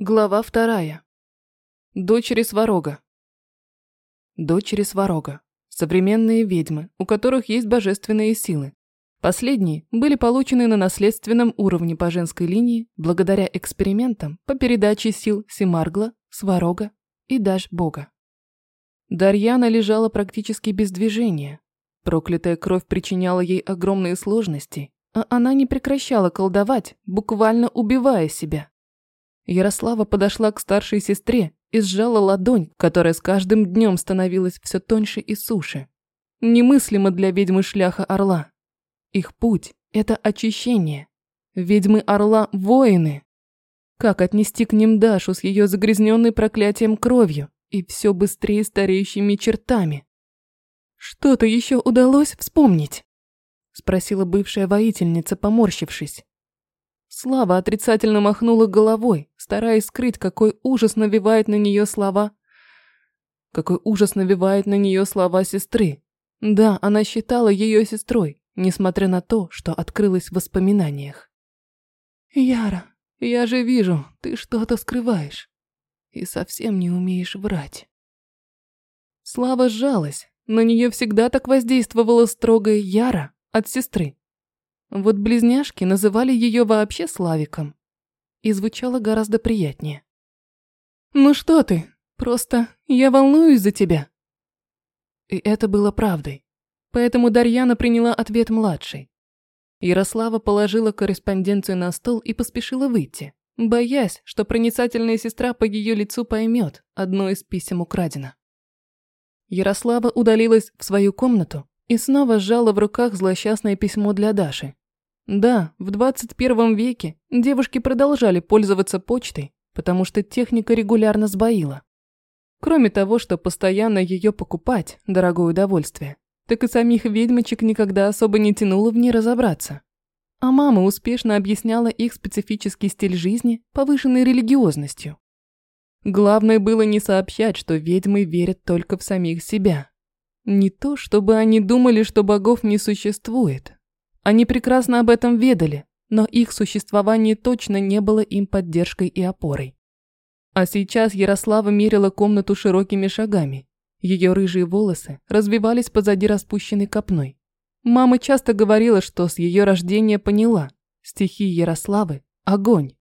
Глава вторая. Дочери Сварога. Дочери Сварога. Современные ведьмы, у которых есть божественные силы. Последние были получены на наследственном уровне по женской линии благодаря экспериментам по передаче сил Симаргла, Сварога и Даш-бога. Дарьяна лежала практически без движения. Проклятая кровь причиняла ей огромные сложности, а она не прекращала колдовать, буквально убивая себя. Ярослава подошла к старшей сестре и сжала ладонь, которая с каждым днем становилась все тоньше и суше. Немыслимо для ведьмы шляха Орла. Их путь – это очищение. Ведьмы Орла – воины. Как отнести к ним Дашу с ее загрязненной проклятием кровью и все быстрее стареющими чертами? Что-то еще удалось вспомнить? Спросила бывшая воительница, поморщившись. Слава отрицательно махнула головой, стараясь скрыть, какой ужас навевает на нее слова. Какой ужас навевает на нее слова сестры. Да, она считала ее сестрой, несмотря на то, что открылось в воспоминаниях. Яра, я же вижу, ты что-то скрываешь. И совсем не умеешь врать. Слава сжалась, на нее всегда так воздействовала строгая Яра от сестры. Вот близняшки называли ее вообще Славиком. И звучало гораздо приятнее. «Ну что ты? Просто я волнуюсь за тебя». И это было правдой. Поэтому Дарьяна приняла ответ младшей. Ярослава положила корреспонденцию на стол и поспешила выйти, боясь, что проницательная сестра по ее лицу поймет, одно из писем украдено. Ярослава удалилась в свою комнату и снова сжала в руках злосчастное письмо для Даши, да, в 21 веке девушки продолжали пользоваться почтой, потому что техника регулярно сбоила. Кроме того, что постоянно ее покупать – дорогое удовольствие, так и самих ведьмочек никогда особо не тянуло в ней разобраться. А мама успешно объясняла их специфический стиль жизни повышенной религиозностью. Главное было не сообщать, что ведьмы верят только в самих себя. Не то, чтобы они думали, что богов не существует, они прекрасно об этом ведали, но их существование точно не было им поддержкой и опорой. А сейчас Ярослава мерила комнату широкими шагами. Ее рыжие волосы развивались позади распущенной копной. Мама часто говорила, что с ее рождения поняла – стихи Ярославы – огонь.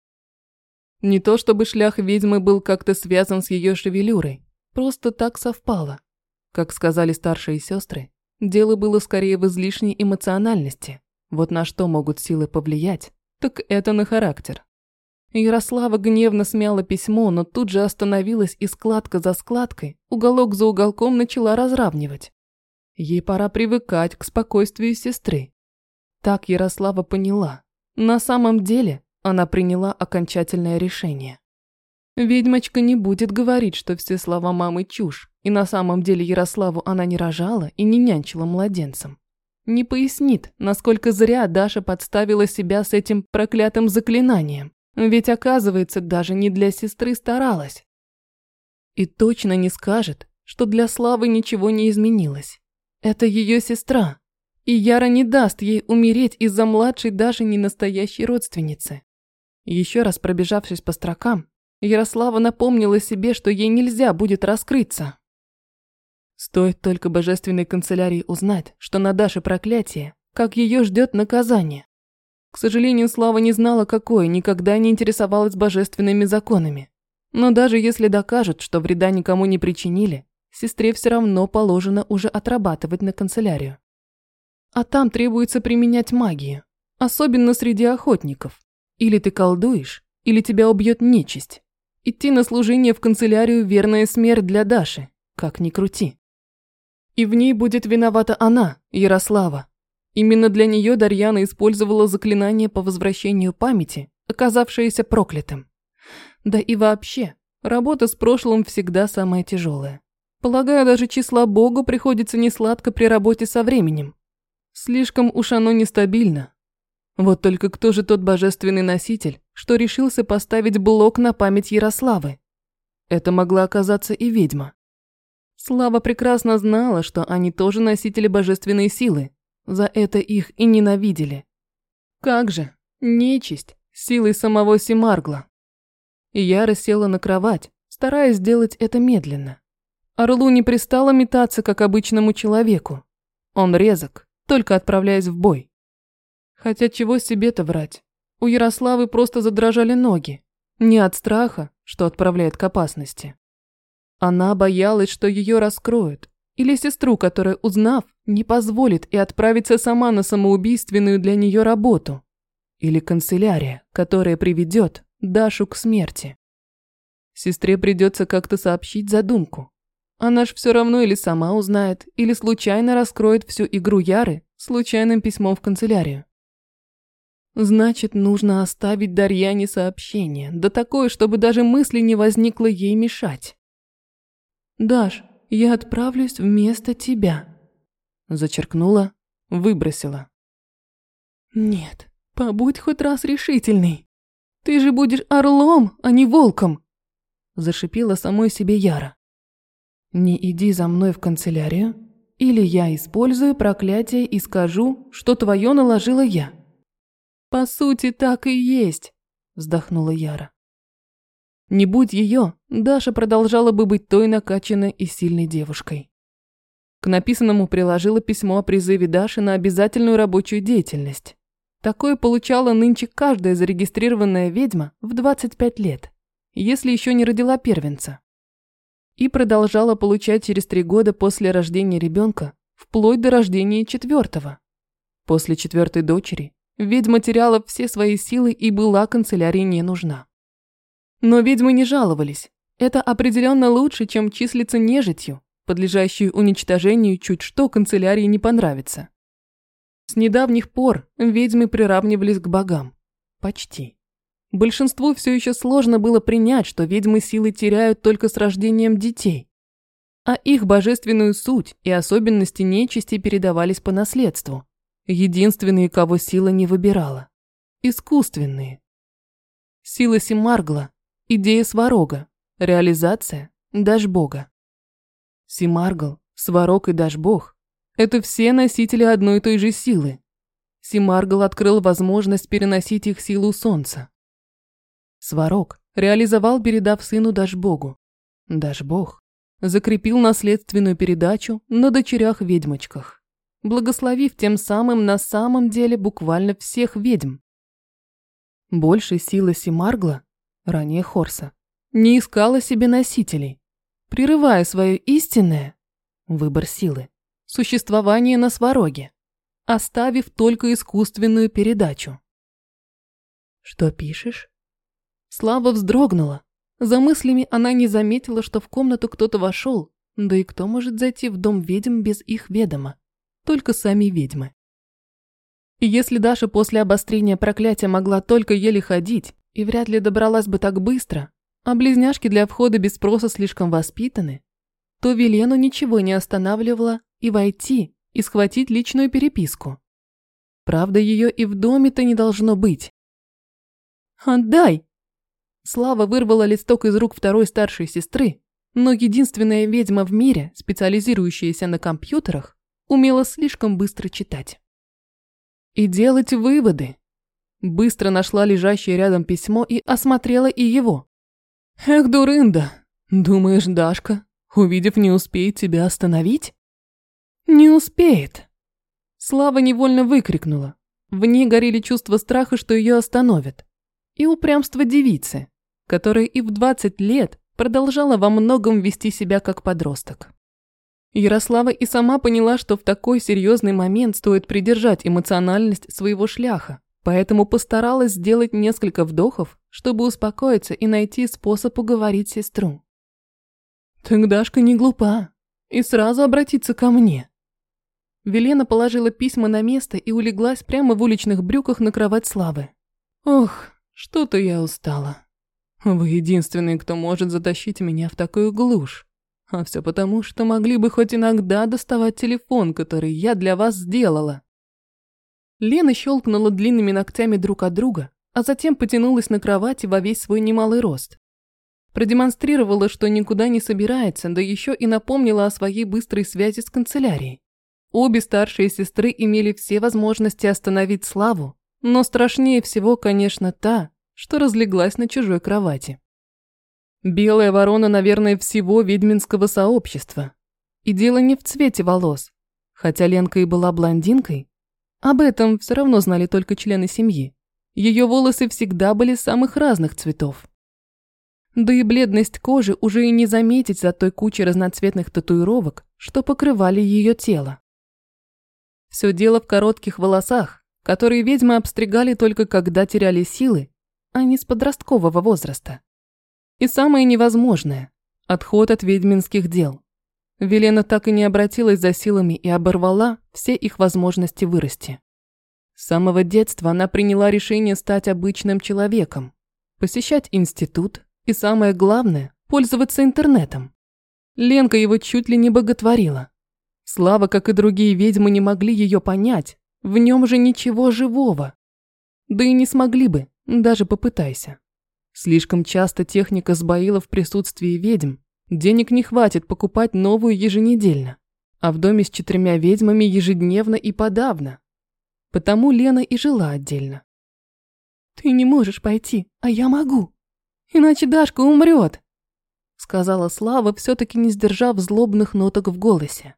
Не то чтобы шлях ведьмы был как-то связан с ее шевелюрой, просто так совпало. Как сказали старшие сестры, дело было скорее в излишней эмоциональности – вот на что могут силы повлиять, так это на характер. Ярослава гневно смяла письмо, но тут же остановилась и складка за складкой, уголок за уголком начала разравнивать. Ей пора привыкать к спокойствию сестры. Так Ярослава поняла. На самом деле она приняла окончательное решение. Ведьмочка не будет говорить, что все слова мамы чушь, и на самом деле Ярославу она не рожала и не нянчила младенцем не пояснит, насколько зря Даша подставила себя с этим проклятым заклинанием. Ведь, оказывается, даже не для сестры старалась. И точно не скажет, что для Славы ничего не изменилось. Это ее сестра. И Яра не даст ей умереть из-за младшей даже не настоящей родственницы. Еще раз пробежавшись по строкам, Ярослава напомнила себе, что ей нельзя будет раскрыться. Стоит только божественной канцелярии узнать, что на Даше проклятие, как ее ждет наказание. К сожалению, Слава не знала, какое, никогда не интересовалась божественными законами. Но даже если докажут, что вреда никому не причинили, сестре все равно положено уже отрабатывать на канцелярию. А там требуется применять магию, особенно среди охотников. Или ты колдуешь, или тебя убьет нечисть. Идти на служение в канцелярию – верная смерть для Даши, как ни крути. И в ней будет виновата она, Ярослава. Именно для нее Дарьяна использовала заклинание по возвращению памяти, оказавшееся проклятым. Да и вообще, работа с прошлым всегда самая тяжелая. Полагаю, даже числа Богу приходится несладко при работе со временем. Слишком уж оно нестабильно. Вот только кто же тот божественный носитель, что решился поставить блок на память Ярославы? Это могла оказаться и ведьма. Слава прекрасно знала, что они тоже носители божественной силы. За это их и ненавидели. Как же, нечисть, силой самого Симаргла. и Яра села на кровать, стараясь сделать это медленно. Орлу не пристало метаться, как обычному человеку. Он резок, только отправляясь в бой. Хотя чего себе-то врать? У Ярославы просто задрожали ноги. Не от страха, что отправляет к опасности. Она боялась, что ее раскроют, или сестру, которая, узнав, не позволит и отправится сама на самоубийственную для нее работу. Или канцелярия, которая приведет Дашу к смерти. Сестре придется как-то сообщить задумку. Она ж все равно или сама узнает, или случайно раскроет всю игру Яры случайным письмом в канцелярию. Значит, нужно оставить Дарьяне сообщение, да такое, чтобы даже мысли не возникло ей мешать. «Даш, я отправлюсь вместо тебя», – зачеркнула, выбросила. «Нет, побудь хоть раз решительный. Ты же будешь орлом, а не волком», – зашипела самой себе Яра. «Не иди за мной в канцелярию, или я использую проклятие и скажу, что твое наложила я». «По сути, так и есть», – вздохнула Яра. Не будь ее, Даша продолжала бы быть той накачанной и сильной девушкой. К написанному приложила письмо о призыве Даши на обязательную рабочую деятельность. Такое получала нынче каждая зарегистрированная ведьма в 25 лет, если еще не родила первенца. И продолжала получать через три года после рождения ребенка, вплоть до рождения четвертого. После четвертой дочери ведьма теряла все свои силы и была канцелярии не нужна. Но ведьмы не жаловались. Это определенно лучше, чем числиться нежитью, подлежащей уничтожению чуть что канцелярии не понравится. С недавних пор ведьмы приравнивались к богам. Почти. Большинству все еще сложно было принять, что ведьмы силы теряют только с рождением детей. А их божественную суть и особенности нечисти передавались по наследству. Единственные, кого сила не выбирала. Искусственные. Сила Симаргла Идея Сварога. Реализация Дашбога. Симаргл, Сварог и Дашбог – это все носители одной и той же силы. Симаргл открыл возможность переносить их силу Солнца. Сварог реализовал, передав сыну Дашбогу. Дашбог закрепил наследственную передачу на дочерях-ведьмочках, благословив тем самым на самом деле буквально всех ведьм. Больше силы Симаргла ранее Хорса, не искала себе носителей, прерывая свое истинное выбор силы, существование на свароге, оставив только искусственную передачу. «Что пишешь?» Слава вздрогнула. За мыслями она не заметила, что в комнату кто-то вошел, да и кто может зайти в дом ведьм без их ведома? Только сами ведьмы. И если Даша после обострения проклятия могла только еле ходить, и вряд ли добралась бы так быстро, а близняшки для входа без спроса слишком воспитаны, то Велену ничего не останавливало и войти, и схватить личную переписку. Правда, ее и в доме-то не должно быть. «Отдай!» Слава вырвала листок из рук второй старшей сестры, но единственная ведьма в мире, специализирующаяся на компьютерах, умела слишком быстро читать. И делать выводы, Быстро нашла лежащее рядом письмо и осмотрела и его. «Эх, дурында! Думаешь, Дашка, увидев, не успеет тебя остановить?» «Не успеет!» Слава невольно выкрикнула. В ней горели чувства страха, что ее остановят. И упрямство девицы, которая и в 20 лет продолжала во многом вести себя как подросток. Ярослава и сама поняла, что в такой серьезный момент стоит придержать эмоциональность своего шляха, поэтому постаралась сделать несколько вдохов, чтобы успокоиться и найти способ уговорить сестру. «Так Дашка не глупа и сразу обратиться ко мне». Велена положила письма на место и улеглась прямо в уличных брюках на кровать Славы. «Ох, что-то я устала. Вы единственный, кто может затащить меня в такую глушь. А все потому, что могли бы хоть иногда доставать телефон, который я для вас сделала». Лена щелкнула длинными ногтями друг от друга, а затем потянулась на кровати во весь свой немалый рост. Продемонстрировала, что никуда не собирается, да еще и напомнила о своей быстрой связи с канцелярией. Обе старшие сестры имели все возможности остановить Славу, но страшнее всего, конечно, та, что разлеглась на чужой кровати. Белая ворона, наверное, всего ведьминского сообщества. И дело не в цвете волос. Хотя Ленка и была блондинкой, об этом все равно знали только члены семьи. Ее волосы всегда были самых разных цветов. Да и бледность кожи уже и не заметить за той кучей разноцветных татуировок, что покрывали ее тело. Все дело в коротких волосах, которые ведьмы обстригали только когда теряли силы, а не с подросткового возраста. И самое невозможное – отход от ведьминских дел. Велена так и не обратилась за силами и оборвала все их возможности вырасти. С самого детства она приняла решение стать обычным человеком, посещать институт и, самое главное, пользоваться интернетом. Ленка его чуть ли не боготворила. Слава, как и другие ведьмы, не могли ее понять, в нем же ничего живого. Да и не смогли бы, даже попытайся. Слишком часто техника сбоила в присутствии ведьм, денег не хватит покупать новую еженедельно, а в доме с четырьмя ведьмами ежедневно и подавно. Потому Лена и жила отдельно. «Ты не можешь пойти, а я могу. Иначе Дашка умрет», сказала Слава, все-таки не сдержав злобных ноток в голосе.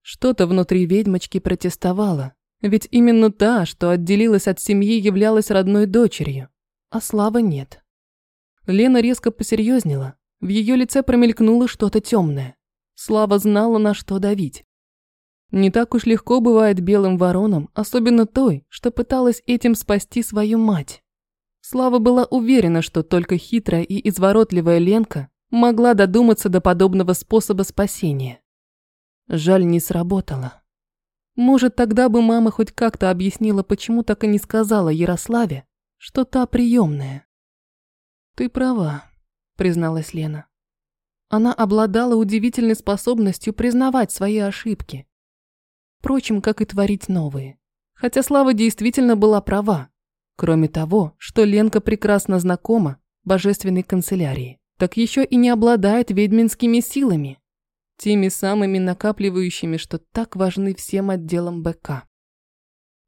Что-то внутри ведьмочки протестовало, ведь именно та, что отделилась от семьи, являлась родной дочерью, а Слава нет. Лена резко посерьезнела, в ее лице промелькнуло что-то темное. Слава знала, на что давить. Не так уж легко бывает белым воронам, особенно той, что пыталась этим спасти свою мать. Слава была уверена, что только хитрая и изворотливая Ленка могла додуматься до подобного способа спасения. Жаль, не сработало. Может, тогда бы мама хоть как-то объяснила, почему так и не сказала Ярославе, что та приемная. «Ты права», — призналась Лена. Она обладала удивительной способностью признавать свои ошибки. Впрочем, как и творить новые. Хотя Слава действительно была права. Кроме того, что Ленка прекрасно знакома божественной канцелярии, так еще и не обладает ведьминскими силами. Теми самыми накапливающими, что так важны всем отделам БК.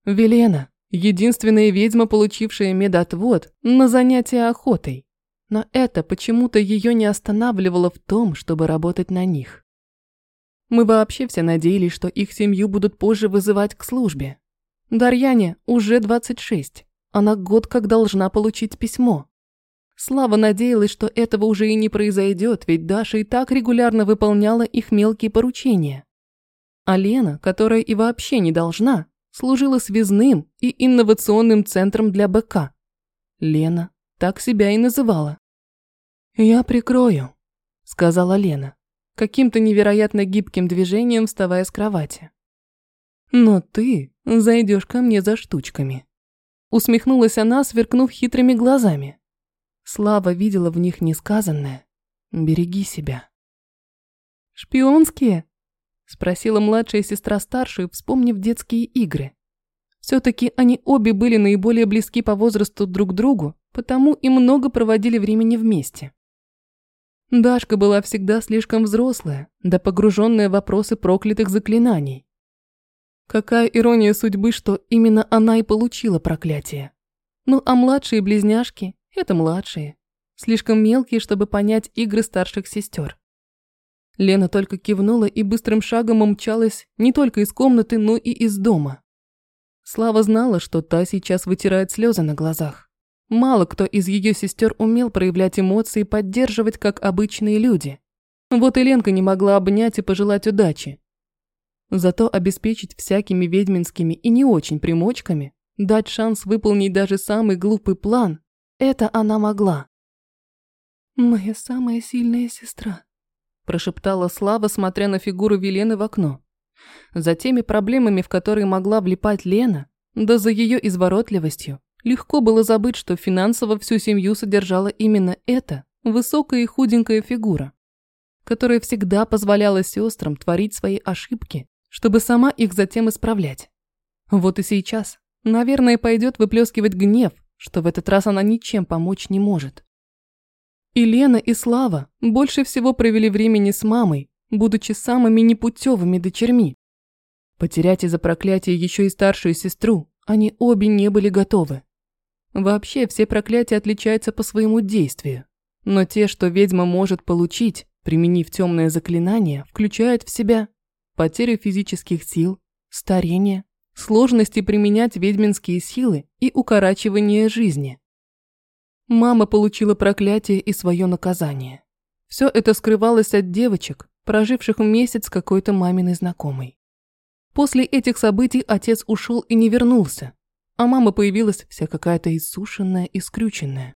Велена – единственная ведьма, получившая медотвод на занятия охотой. Но это почему-то ее не останавливало в том, чтобы работать на них. Мы вообще все надеялись, что их семью будут позже вызывать к службе. Дарьяне уже 26. Она год как должна получить письмо. Слава надеялась, что этого уже и не произойдет, ведь Даша и так регулярно выполняла их мелкие поручения. А Лена, которая и вообще не должна, служила связным и инновационным центром для БК. Лена так себя и называла. «Я прикрою», – сказала Лена, каким-то невероятно гибким движением вставая с кровати. «Но ты зайдешь ко мне за штучками», – усмехнулась она, сверкнув хитрыми глазами. Слава видела в них несказанное. Береги себя. «Шпионские?» – спросила младшая сестра старшую, вспомнив детские игры. Все-таки они обе были наиболее близки по возрасту друг к другу, потому и много проводили времени вместе. Дашка была всегда слишком взрослая, да погруженная в вопросы проклятых заклинаний. Какая ирония судьбы, что именно она и получила проклятие. Ну а младшие близняшки это младшие. Слишком мелкие, чтобы понять игры старших сестер. Лена только кивнула и быстрым шагом умчалась не только из комнаты, но и из дома. Слава знала, что та сейчас вытирает слезы на глазах. Мало кто из ее сестер умел проявлять эмоции и поддерживать, как обычные люди. Вот и Ленка не могла обнять и пожелать удачи. Зато обеспечить всякими ведьминскими и не очень примочками, дать шанс выполнить даже самый глупый план, это она могла. «Моя самая сильная сестра», – прошептала Слава, смотря на фигуру Велены в окно. За теми проблемами, в которые могла влипать Лена, да за ее изворотливостью, легко было забыть, что финансово всю семью содержала именно эта высокая и худенькая фигура, которая всегда позволяла сестрам творить свои ошибки, чтобы сама их затем исправлять. Вот и сейчас, наверное, пойдет выплескивать гнев что в этот раз она ничем помочь не может. И Лена, и Слава больше всего провели времени с мамой, будучи самыми непутевыми дочерьми. Потерять из-за проклятия еще и старшую сестру они обе не были готовы. Вообще все проклятия отличаются по своему действию. Но те, что ведьма может получить, применив темное заклинание, включают в себя потерю физических сил, старение, сложности применять ведьминские силы и укорачивание жизни. Мама получила проклятие и свое наказание. Все это скрывалось от девочек, проживших месяц с какой-то маминой знакомой. После этих событий отец ушел и не вернулся, а мама появилась вся какая-то иссушенная и скрюченная.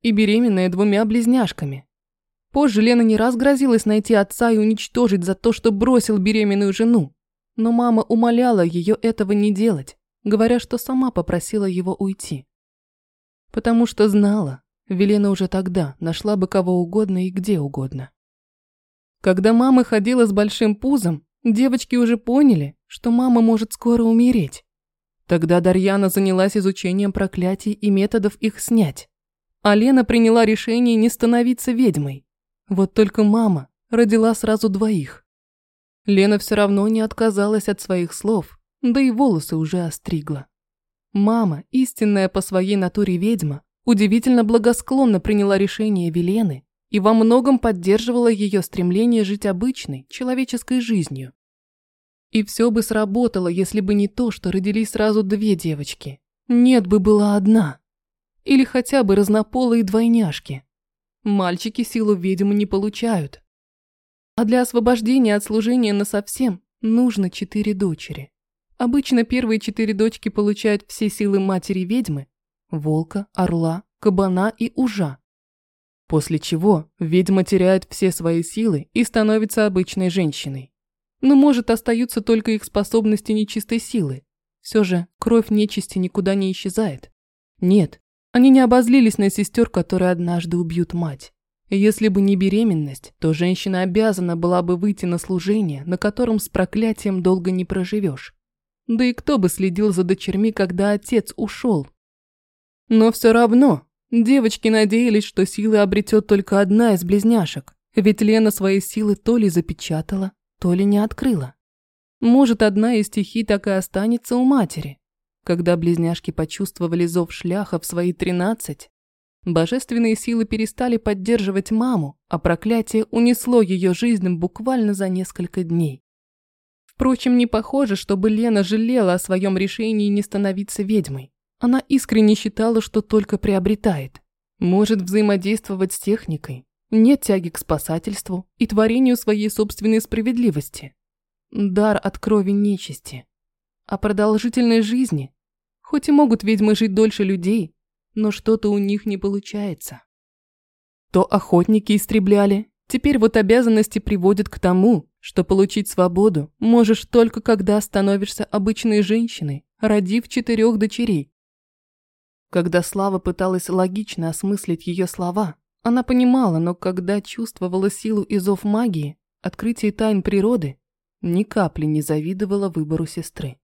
И беременная двумя близняшками. Позже Лена не раз грозилась найти отца и уничтожить за то, что бросил беременную жену. Но мама умоляла ее этого не делать, говоря, что сама попросила его уйти. Потому что знала, Велена уже тогда нашла бы кого угодно и где угодно. Когда мама ходила с большим пузом, девочки уже поняли, что мама может скоро умереть. Тогда Дарьяна занялась изучением проклятий и методов их снять. А Лена приняла решение не становиться ведьмой. Вот только мама родила сразу двоих. Лена все равно не отказалась от своих слов, да и волосы уже остригла. Мама, истинная по своей натуре ведьма, удивительно благосклонно приняла решение Велены и во многом поддерживала ее стремление жить обычной, человеческой жизнью. И все бы сработало, если бы не то, что родились сразу две девочки. Нет бы была одна. Или хотя бы разнополые двойняшки. Мальчики силу ведьмы не получают. А для освобождения от служения насовсем нужно четыре дочери. Обычно первые четыре дочки получают все силы матери ведьмы – волка, орла, кабана и ужа. После чего ведьма теряет все свои силы и становится обычной женщиной. Но может остаются только их способности нечистой силы. Все же кровь нечисти никуда не исчезает. Нет, они не обозлились на сестер, которые однажды убьют мать. Если бы не беременность, то женщина обязана была бы выйти на служение, на котором с проклятием долго не проживешь. Да и кто бы следил за дочерьми, когда отец ушел? Но все равно девочки надеялись, что силы обретет только одна из близняшек, ведь Лена свои силы то ли запечатала, то ли не открыла. Может, одна из стихий так и останется у матери. Когда близняшки почувствовали зов шляха в свои тринадцать, божественные силы перестали поддерживать маму, а проклятие унесло ее жизнь буквально за несколько дней. Впрочем, не похоже, чтобы Лена жалела о своем решении не становиться ведьмой. Она искренне считала, что только приобретает. Может взаимодействовать с техникой. Нет тяги к спасательству и творению своей собственной справедливости. Дар от крови нечисти. О продолжительной жизни. Хоть и могут ведьмы жить дольше людей, но что-то у них не получается. То охотники истребляли, теперь вот обязанности приводят к тому, что получить свободу можешь только когда становишься обычной женщиной, родив четырех дочерей. Когда Слава пыталась логично осмыслить ее слова, она понимала, но когда чувствовала силу и зов магии, открытие тайн природы, ни капли не завидовала выбору сестры.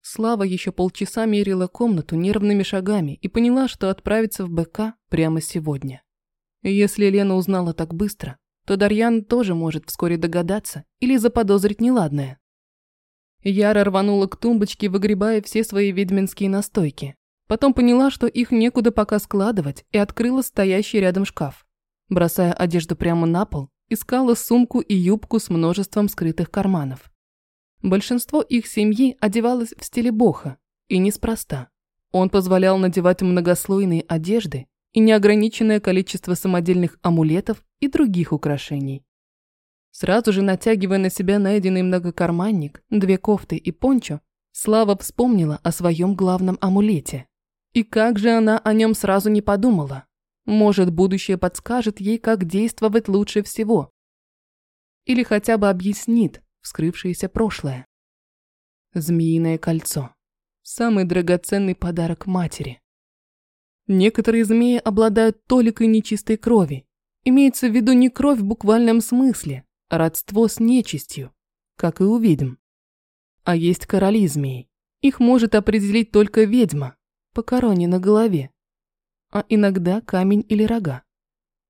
Слава еще полчаса мерила комнату нервными шагами и поняла, что отправится в БК прямо сегодня. Если Лена узнала так быстро, то Дарьян тоже может вскоре догадаться или заподозрить неладное. Яра рванула к тумбочке, выгребая все свои ведьминские настойки. Потом поняла, что их некуда пока складывать, и открыла стоящий рядом шкаф. Бросая одежду прямо на пол, искала сумку и юбку с множеством скрытых карманов. Большинство их семьи одевалось в стиле боха, и неспроста. Он позволял надевать многослойные одежды и неограниченное количество самодельных амулетов и других украшений. Сразу же натягивая на себя найденный многокарманник, две кофты и пончо, Слава вспомнила о своем главном амулете. И как же она о нем сразу не подумала? Может, будущее подскажет ей, как действовать лучше всего. Или хотя бы объяснит вскрывшееся прошлое. Змеиное кольцо. Самый драгоценный подарок матери. Некоторые змеи обладают толикой нечистой крови. Имеется в виду не кровь в буквальном смысле, а родство с нечистью, как и у ведьм. А есть короли змей. Их может определить только ведьма, по короне на голове. А иногда камень или рога.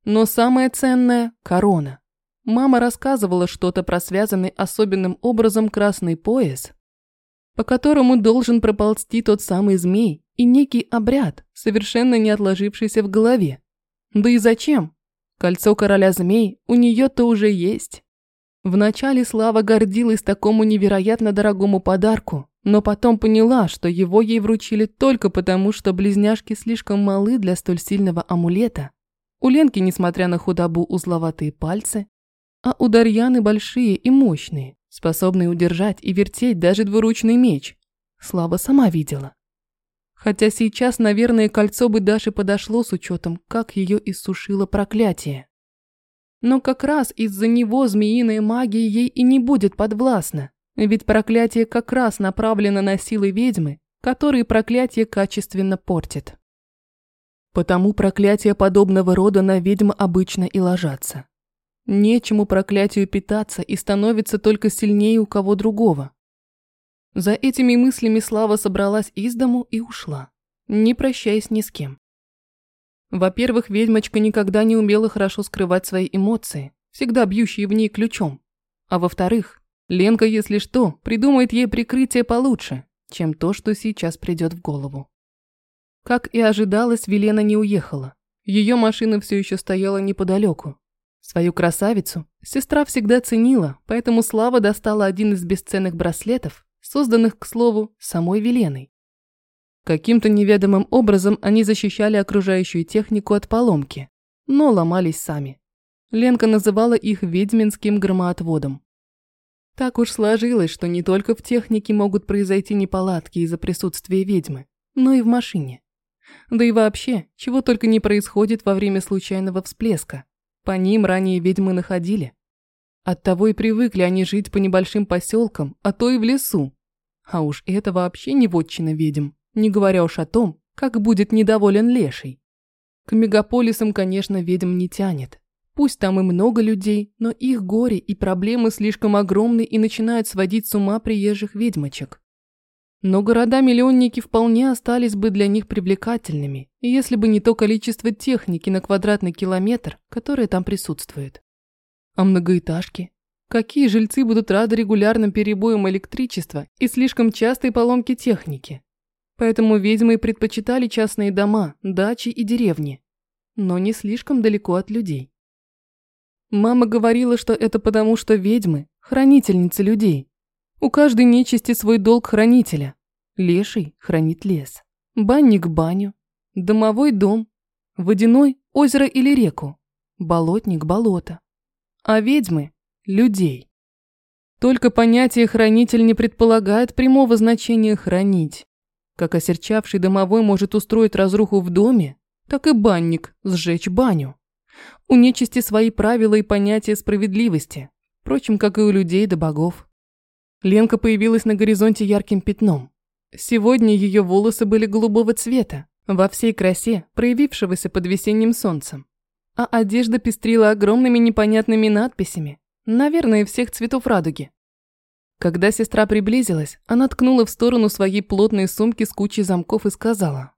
Но самое ценное – корона. Мама рассказывала что-то про связанный особенным образом красный пояс, по которому должен проползти тот самый змей и некий обряд, совершенно не отложившийся в голове. Да и зачем? Кольцо короля змей у нее-то уже есть. Вначале Слава гордилась такому невероятно дорогому подарку, но потом поняла, что его ей вручили только потому, что близняшки слишком малы для столь сильного амулета. У Ленки, несмотря на худобу, узловатые пальцы, а у Дарьяны большие и мощные, способные удержать и вертеть даже двуручный меч. Слава сама видела. Хотя сейчас, наверное, кольцо бы Даше подошло с учетом, как ее иссушило проклятие. Но как раз из-за него змеиная магия ей и не будет подвластна, ведь проклятие как раз направлено на силы ведьмы, которые проклятие качественно портит. Потому проклятия подобного рода на ведьм обычно и ложатся. Нечему проклятию питаться и становится только сильнее у кого другого. За этими мыслями Слава собралась из дому и ушла, не прощаясь ни с кем. Во-первых, ведьмочка никогда не умела хорошо скрывать свои эмоции, всегда бьющие в ней ключом. А во-вторых, Ленка, если что, придумает ей прикрытие получше, чем то, что сейчас придет в голову. Как и ожидалось, Велена не уехала. Ее машина все еще стояла неподалеку. Свою красавицу сестра всегда ценила, поэтому Слава достала один из бесценных браслетов созданных, к слову, самой Веленой. Каким-то неведомым образом они защищали окружающую технику от поломки, но ломались сами. Ленка называла их ведьминским громоотводом. Так уж сложилось, что не только в технике могут произойти неполадки из-за присутствия ведьмы, но и в машине. Да и вообще, чего только не происходит во время случайного всплеска. По ним ранее ведьмы находили. Оттого и привыкли они жить по небольшим поселкам, а то и в лесу. А уж это вообще не вотчина ведьм, не говоря уж о том, как будет недоволен леший. К мегаполисам, конечно, ведьм не тянет. Пусть там и много людей, но их горе и проблемы слишком огромны и начинают сводить с ума приезжих ведьмочек. Но города-миллионники вполне остались бы для них привлекательными, если бы не то количество техники на квадратный километр, которое там присутствует. А многоэтажки? Какие жильцы будут рады регулярным перебоям электричества и слишком частой поломке техники? Поэтому ведьмы предпочитали частные дома, дачи и деревни, но не слишком далеко от людей. Мама говорила, что это потому, что ведьмы – хранительницы людей. У каждой нечисти свой долг хранителя. Леший хранит лес, банник – баню, домовой – дом, водяной – озеро или реку, болотник – болото а ведьмы – людей. Только понятие «хранитель» не предполагает прямого значения «хранить». Как осерчавший домовой может устроить разруху в доме, так и банник – сжечь баню. У нечисти свои правила и понятия справедливости, впрочем, как и у людей да богов. Ленка появилась на горизонте ярким пятном. Сегодня ее волосы были голубого цвета, во всей красе, проявившегося под весенним солнцем а одежда пестрила огромными непонятными надписями, наверное, всех цветов радуги. Когда сестра приблизилась, она ткнула в сторону своей плотной сумки с кучей замков и сказала.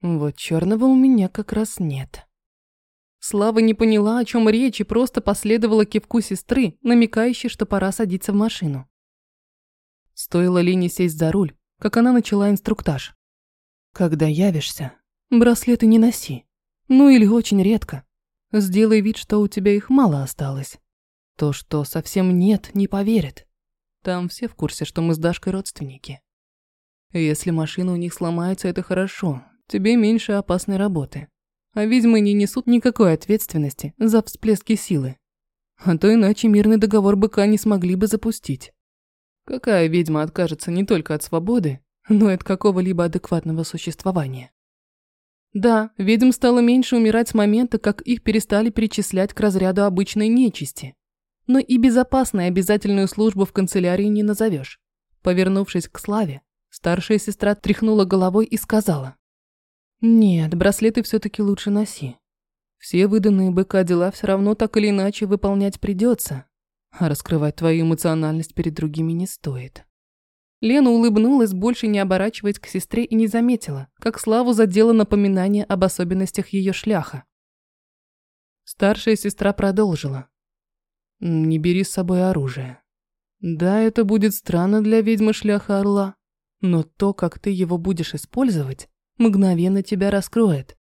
«Вот черного у меня как раз нет». Слава не поняла, о чем речь, и просто последовала кивку сестры, намекающей, что пора садиться в машину. Стоило Лене сесть за руль, как она начала инструктаж. «Когда явишься, браслеты не носи. Ну или очень редко. Сделай вид, что у тебя их мало осталось. То, что совсем нет, не поверят. Там все в курсе, что мы с Дашкой родственники. Если машина у них сломается, это хорошо. Тебе меньше опасной работы. А ведьмы не несут никакой ответственности за всплески силы. А то иначе мирный договор быка не смогли бы запустить. Какая ведьма откажется не только от свободы, но и от какого-либо адекватного существования? Да, ведьм стало меньше умирать с момента, как их перестали перечислять к разряду обычной нечисти. Но и безопасной обязательную службу в канцелярии не назовешь. Повернувшись к Славе, старшая сестра тряхнула головой и сказала. «Нет, браслеты все-таки лучше носи. Все выданные быка дела все равно так или иначе выполнять придется, а раскрывать твою эмоциональность перед другими не стоит». Лена улыбнулась, больше не оборачиваясь к сестре и не заметила, как Славу задело напоминание об особенностях ее шляха. Старшая сестра продолжила. «Не бери с собой оружие. Да, это будет странно для ведьмы шляха орла, но то, как ты его будешь использовать, мгновенно тебя раскроет.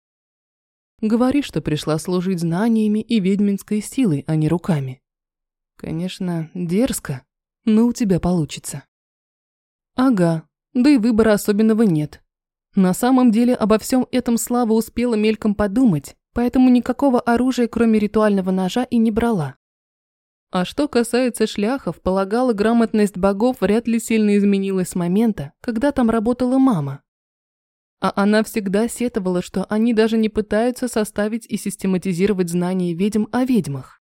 Говори, что пришла служить знаниями и ведьминской силой, а не руками. Конечно, дерзко, но у тебя получится. Ага, да и выбора особенного нет. На самом деле обо всем этом Слава успела мельком подумать, поэтому никакого оружия, кроме ритуального ножа, и не брала. А что касается шляхов, полагала, грамотность богов вряд ли сильно изменилась с момента, когда там работала мама. А она всегда сетовала, что они даже не пытаются составить и систематизировать знания ведьм о ведьмах.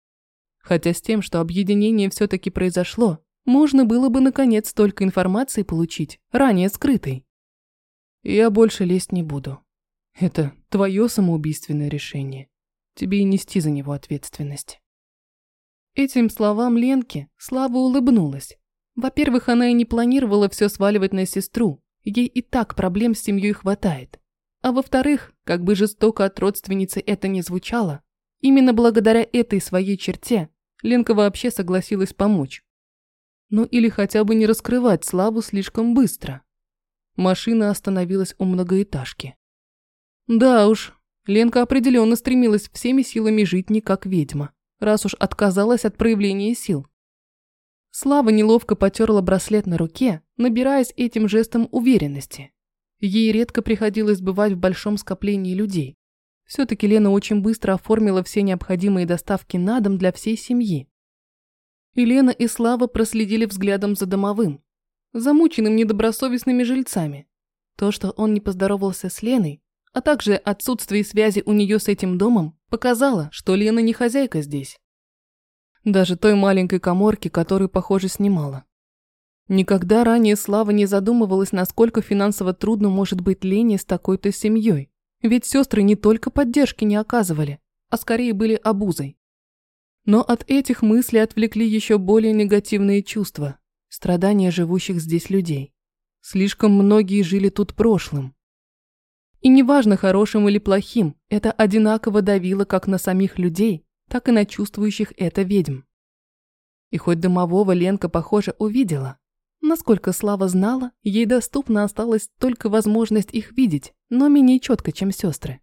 Хотя с тем, что объединение все-таки произошло, можно было бы наконец столько информации получить, ранее скрытой. Я больше лезть не буду. Это твое самоубийственное решение. Тебе и нести за него ответственность. Этим словам Ленки Слава улыбнулась. Во-первых, она и не планировала все сваливать на сестру, ей и так проблем с семьей хватает. А во-вторых, как бы жестоко от родственницы это не звучало, именно благодаря этой своей черте Ленка вообще согласилась помочь. Ну или хотя бы не раскрывать Славу слишком быстро. Машина остановилась у многоэтажки. Да уж, Ленка определенно стремилась всеми силами жить не как ведьма раз уж отказалась от проявления сил. Слава неловко потерла браслет на руке, набираясь этим жестом уверенности. Ей редко приходилось бывать в большом скоплении людей. Все-таки Лена очень быстро оформила все необходимые доставки на дом для всей семьи. И Лена и Слава проследили взглядом за домовым, замученным недобросовестными жильцами. То, что он не поздоровался с Леной, а также отсутствие связи у нее с этим домом, показало, что Лена не хозяйка здесь. Даже той маленькой коморки, которую, похоже, снимала. Никогда ранее Слава не задумывалась, насколько финансово трудно может быть Лене с такой-то семьей. Ведь сестры не только поддержки не оказывали, а скорее были обузой. Но от этих мыслей отвлекли еще более негативные чувства, страдания живущих здесь людей. Слишком многие жили тут прошлым, и неважно, хорошим или плохим, это одинаково давило как на самих людей, так и на чувствующих это ведьм. И хоть домового Ленка, похоже, увидела, насколько Слава знала, ей доступна осталась только возможность их видеть, но менее четко, чем сестры.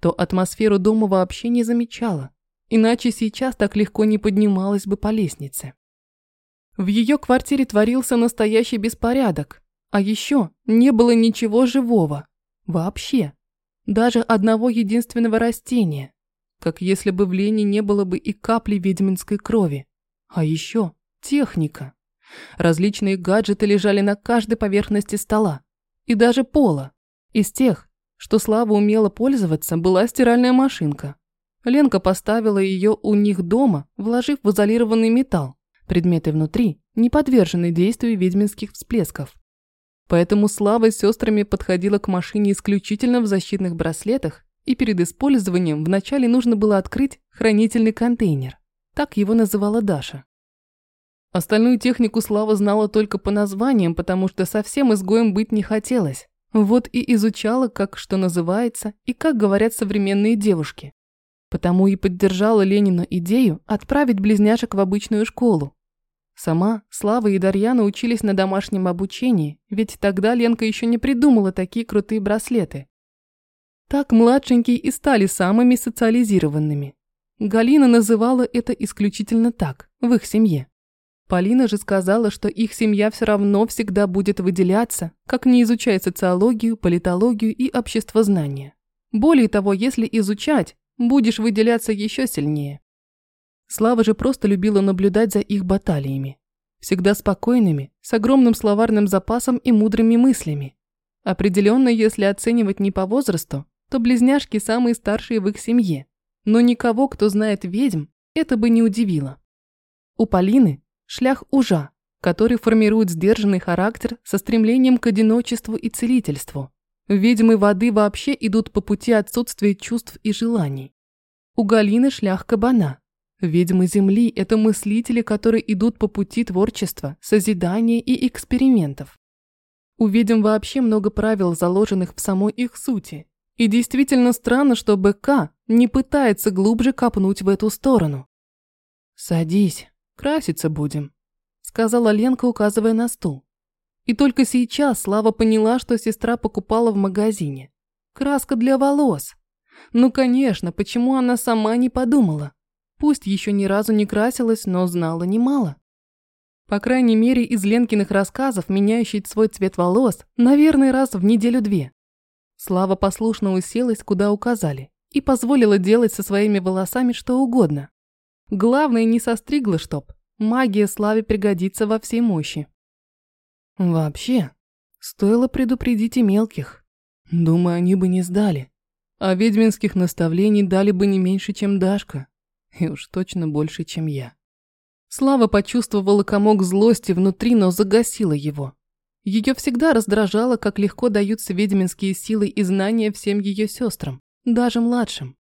То атмосферу дома вообще не замечала, иначе сейчас так легко не поднималась бы по лестнице. В ее квартире творился настоящий беспорядок, а еще не было ничего живого, Вообще. Даже одного единственного растения. Как если бы в Лене не было бы и капли ведьминской крови. А еще техника. Различные гаджеты лежали на каждой поверхности стола. И даже пола. Из тех, что Слава умела пользоваться, была стиральная машинка. Ленка поставила ее у них дома, вложив в изолированный металл. Предметы внутри не подвержены действию ведьминских всплесков. Поэтому Слава с сестрами подходила к машине исключительно в защитных браслетах, и перед использованием вначале нужно было открыть хранительный контейнер. Так его называла Даша. Остальную технику Слава знала только по названиям, потому что совсем изгоем быть не хотелось. Вот и изучала, как что называется, и как говорят современные девушки. Потому и поддержала Ленину идею отправить близняшек в обычную школу, Сама Слава и Дарьяна учились на домашнем обучении, ведь тогда Ленка еще не придумала такие крутые браслеты. Так младшенькие и стали самыми социализированными. Галина называла это исключительно так, в их семье. Полина же сказала, что их семья все равно всегда будет выделяться, как не изучая социологию, политологию и обществознание. Более того, если изучать, будешь выделяться еще сильнее. Слава же просто любила наблюдать за их баталиями. Всегда спокойными, с огромным словарным запасом и мудрыми мыслями. Определенно, если оценивать не по возрасту, то близняшки самые старшие в их семье. Но никого, кто знает ведьм, это бы не удивило. У Полины шлях ужа, который формирует сдержанный характер со стремлением к одиночеству и целительству. Ведьмы воды вообще идут по пути отсутствия чувств и желаний. У Галины шлях кабана, Ведьмы Земли – это мыслители, которые идут по пути творчества, созидания и экспериментов. У ведьм вообще много правил, заложенных в самой их сути. И действительно странно, что БК не пытается глубже копнуть в эту сторону. «Садись, краситься будем», – сказала Ленка, указывая на стул. И только сейчас Слава поняла, что сестра покупала в магазине. Краска для волос. Ну, конечно, почему она сама не подумала? Пусть еще ни разу не красилась, но знала немало. По крайней мере, из Ленкиных рассказов, меняющий свой цвет волос, наверное, раз в неделю-две. Слава послушно уселась, куда указали, и позволила делать со своими волосами что угодно. Главное, не состригла чтоб. Магия Славе пригодится во всей мощи. Вообще, стоило предупредить и мелких. Думаю, они бы не сдали. А ведьминских наставлений дали бы не меньше, чем Дашка. И уж точно больше, чем я. Слава почувствовала комок злости внутри, но загасила его. Ее всегда раздражало, как легко даются ведьминские силы и знания всем ее сестрам, даже младшим.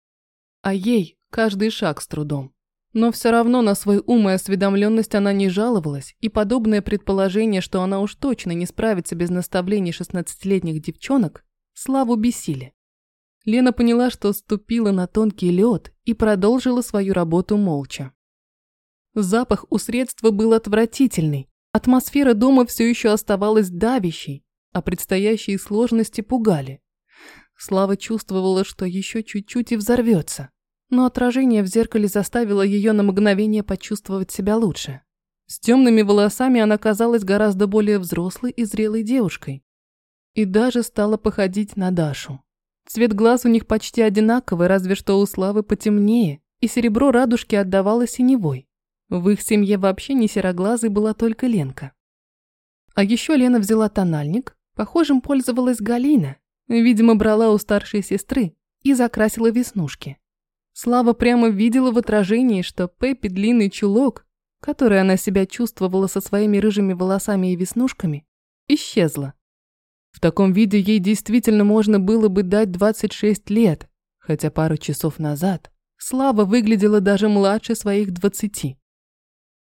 А ей каждый шаг с трудом. Но все равно на свой ум и осведомленность она не жаловалась, и подобное предположение, что она уж точно не справится без наставлений шестнадцатилетних девчонок, Славу бесили. Лена поняла, что ступила на тонкий лед и продолжила свою работу молча. Запах у средства был отвратительный, атмосфера дома все еще оставалась давящей, а предстоящие сложности пугали. Слава чувствовала, что еще чуть-чуть и взорвется, но отражение в зеркале заставило ее на мгновение почувствовать себя лучше. С темными волосами она казалась гораздо более взрослой и зрелой девушкой. И даже стала походить на Дашу. Цвет глаз у них почти одинаковый, разве что у Славы потемнее, и серебро радужки отдавало синевой. В их семье вообще не сероглазой была только Ленка. А еще Лена взяла тональник, похожим пользовалась Галина, видимо, брала у старшей сестры и закрасила веснушки. Слава прямо видела в отражении, что Пеппи длинный чулок, который она себя чувствовала со своими рыжими волосами и веснушками, исчезла. В таком виде ей действительно можно было бы дать 26 лет, хотя пару часов назад Слава выглядела даже младше своих 20.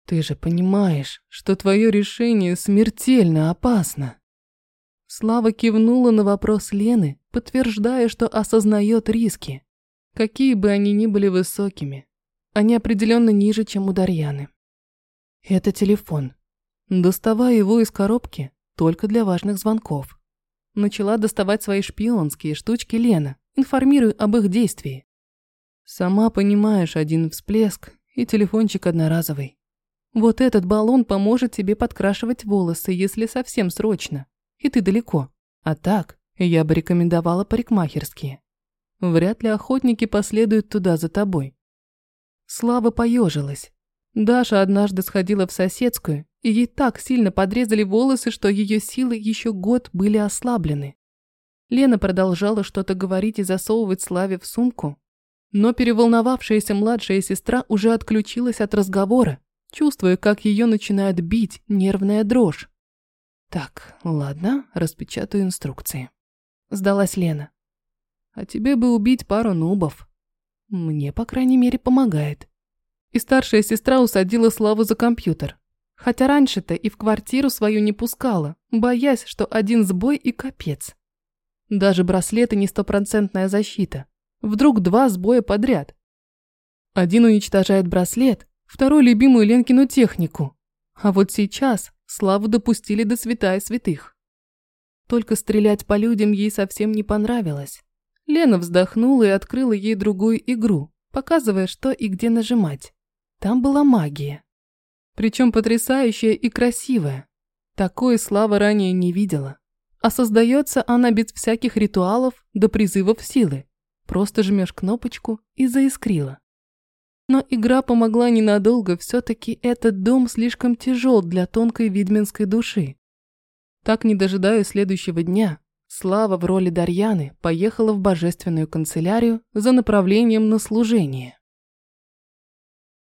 Ты же понимаешь, что твое решение смертельно опасно. Слава кивнула на вопрос Лены, подтверждая, что осознает риски. Какие бы они ни были высокими, они определенно ниже, чем у Дарьяны. Это телефон. Доставай его из коробки только для важных звонков. Начала доставать свои шпионские штучки Лена, информируя об их действии. Сама понимаешь, один всплеск и телефончик одноразовый. Вот этот баллон поможет тебе подкрашивать волосы, если совсем срочно, и ты далеко. А так, я бы рекомендовала парикмахерские. Вряд ли охотники последуют туда за тобой. Слава поежилась. Даша однажды сходила в соседскую, и ей так сильно подрезали волосы, что ее силы еще год были ослаблены. Лена продолжала что-то говорить и засовывать Славе в сумку, но переволновавшаяся младшая сестра уже отключилась от разговора чувствуя, как ее начинает бить нервная дрожь. Так, ладно, распечатаю инструкции. Сдалась Лена. А тебе бы убить пару нубов. Мне, по крайней мере, помогает. И старшая сестра усадила Славу за компьютер. Хотя раньше-то и в квартиру свою не пускала, боясь, что один сбой и капец. Даже браслеты не стопроцентная защита. Вдруг два сбоя подряд. Один уничтожает браслет, второй любимую Ленкину технику. А вот сейчас Славу допустили до святая святых. Только стрелять по людям ей совсем не понравилось. Лена вздохнула и открыла ей другую игру, показывая, что и где нажимать. Там была магия. Причем потрясающая и красивая. Такой Слава ранее не видела. А создается она без всяких ритуалов до призывов силы. Просто жмешь кнопочку и заискрила. Но игра помогла ненадолго, все-таки этот дом слишком тяжел для тонкой ведьминской души. Так, не дожидаясь следующего дня, Слава в роли Дарьяны поехала в божественную канцелярию за направлением на служение.